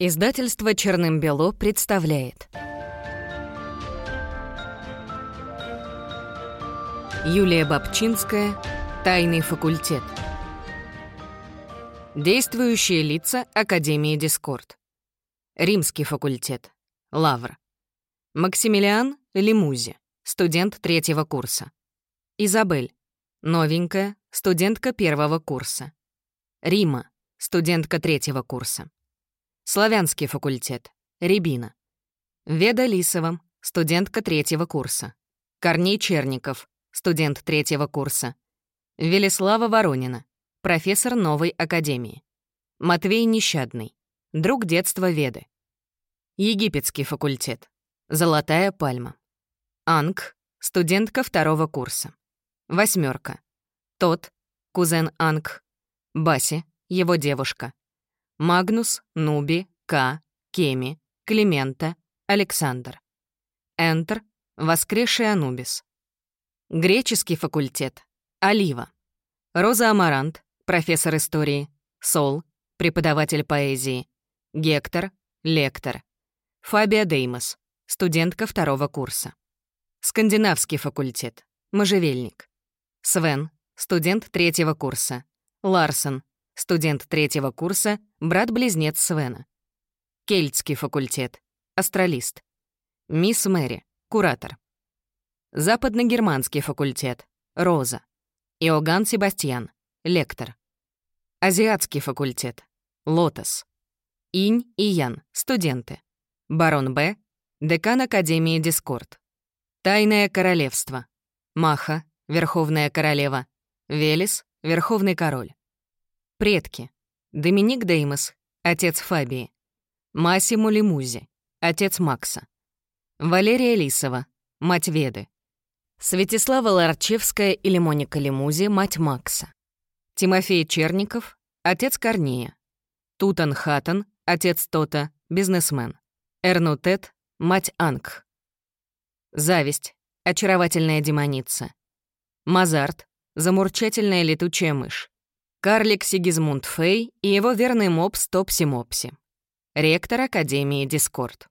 Издательство «Черным-бело» представляет. Юлия Бабчинская «Тайный факультет» Действующие лица Академии Дискорд Римский факультет. Лавр. Максимилиан Лимузи, студент третьего курса. Изабель, новенькая, студентка первого курса. Рима, студентка третьего курса Славянский факультет. Рябина. Веда Лисова, студентка третьего курса. Корней Черников, студент третьего курса. Велеслава Воронина, профессор новой академии. Матвей Нещадный, друг детства Веды. Египетский факультет. Золотая пальма. Анг, студентка второго курса. Восьмерка. Тот, кузен Анг. Баси, его девушка. Магнус, Нуби, К, Кеми, Климента, Александр. Энтер, воскресший Анубис. Греческий факультет. Олива. Роза Амарант, профессор истории. Сол, преподаватель поэзии. Гектор, лектор. Фабия Деймос, студентка второго курса. Скандинавский факультет. Можжевельник. Свен, студент третьего курса. Ларсон, студент третьего курса, брат-близнец Свена. Кельтский факультет, астралист. Мисс Мэри, куратор. Западногерманский факультет, Роза. Иоганн Себастьян, лектор. Азиатский факультет, Лотос. Инь и Ян, студенты. Барон Б, декан Академии Дискорд. Тайное королевство. Маха, верховная королева. Велес, верховный король. Предки. Доминик Деймос, отец Фабии. Массимо Лимузи, отец Макса. Валерия Лисова, мать Веды. Святислава Ларчевская или Моника Лимузи, мать Макса. Тимофей Черников, отец Корнея. Тутан Хаттон, отец Тота, бизнесмен. Эрнутет, мать Анг. Зависть, очаровательная демоница. Мазарт, замурчательная летучая мышь. Карлик Сигизмунд Фей и его верный мопс Топси Мопси. Ректор Академии Дискорд.